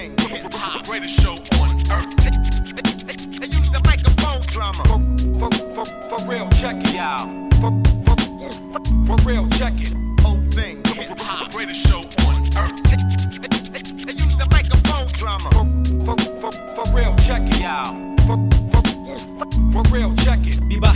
thing. The greatest show on earth. They use the microphone drama. For, for, for, for real, check it. Yeah. For, for, for, for real, check it. Whole thing. The greatest show on earth. They use the microphone drama. For, for, for, for real, check it. For, for, for, for real, check it. Bir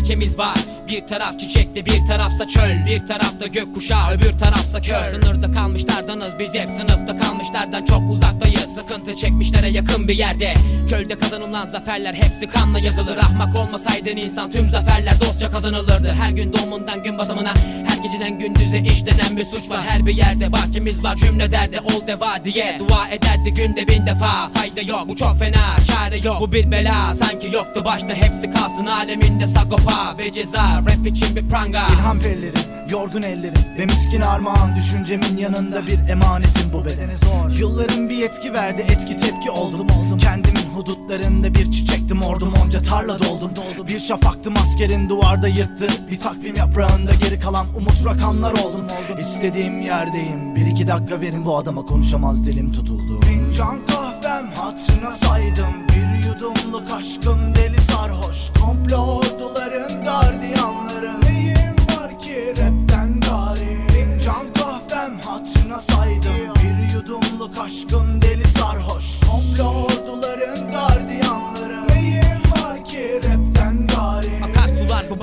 bahçemiz var. Bir taraf çiçekli bir tarafsa çöl. Bir tarafta gökkuşağı öbür tarafsa kör. Sınırda kalmışlardanız biz hep sınıfta kalmışlardan çok uzaktayız. Sıkıntı çekmişlere yakın bir yerde. Çölde kazanılan zaferler hepsi kanla yazılır. Ahmak olmasaydın insan tüm zaferler dostça kazanılırdı. Her gün doğumundan gün batımına Her geceden gündüze işlenen bir suç var. Her bir yerde bahçemiz var cümle derdi ol deva diye Dua ederdi günde bin defa Fayda yok bu çok fena çare yok. Bu bir bela sanki yoktu başta. Hepsi kalsın Aleminde sagopa ve ceza. Rap için bir pranga. İlham pellerim, yorgun ellerim Ve miskin armağan düşüncemin yanında bir emanetim bu bedene zor. Yılların bir yetki verdi etki tepki oldum. Oldum Kendimin hudutlarında bir çiçektim ordum onca tarla doldum. Doldu Bir şafaktım askerin duvarda yırttı. Bir takvim yaprağında geri kalan umut rakamlar oldum. Oldum İstediğim yerdeyim bir iki dakika verin bu adama konuşamaz dilim tutuldu. Fincan kahvem hatırına saydım Bir yudumluk aşkım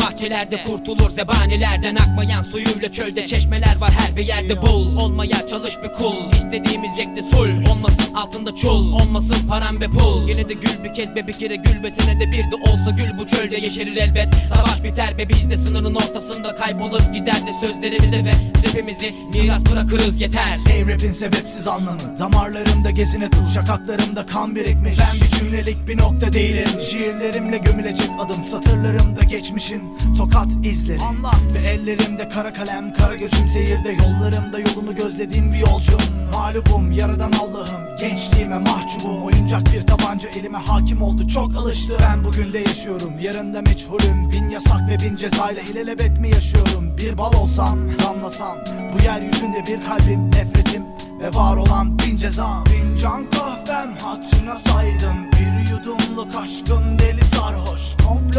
bahçelerde kurtulur zebanilerden Akmayan suyuyla çölde çeşmeler var her bir yerde bul. Olmaya çalış bir kul. İstediğimiz yekte sul. Olmasın altında çul. Olmasın param ve pul. Yine de gül bir kez be bir kere gül be senede bir de olsa gül. Bu çölde yeşerir elbet. Savaş biter be biz de sınırın ortasında kaybolup gider de sözlerimize ve rapimizi miras bırakırız. Yeter. Hey rapin sebepsiz anlamı Damarlarımda gezine dıl Şakaklarımda kan birikmiş. Ben bir cümlelik bir nokta değilim. Şiirlerimle gömülecek adım Satırlarımda geçmişin tokat izleri Anlat. Ve ellerimde kara kalem Kara gözüm seyirde. Yollarımda yolunu gözlediğim bir yolcum. Mağlubum yaradan Allah'ım. Gençliğime mahcubum. Oyuncak bir tabanca elime hakim oldu. Çok alıştı. Ben bugün de yaşıyorum. Yarında meçhulüm. Bin yasak ve bin cezayla ilelebet mi yaşıyorum? Bir bal olsam damlasam Bu yeryüzünde bir kalbim nefretim ve var olan bin ceza Fincan kahvem hatırına saydım. Bir yudumluk aşkım deli sarhoş. Komplo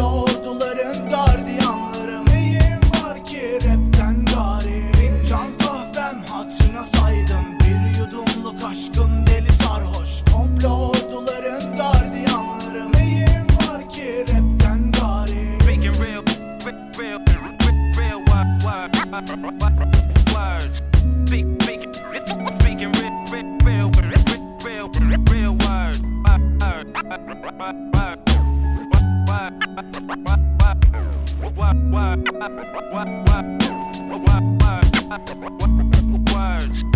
Words. Big, real, real, real, real, real. Words. Words.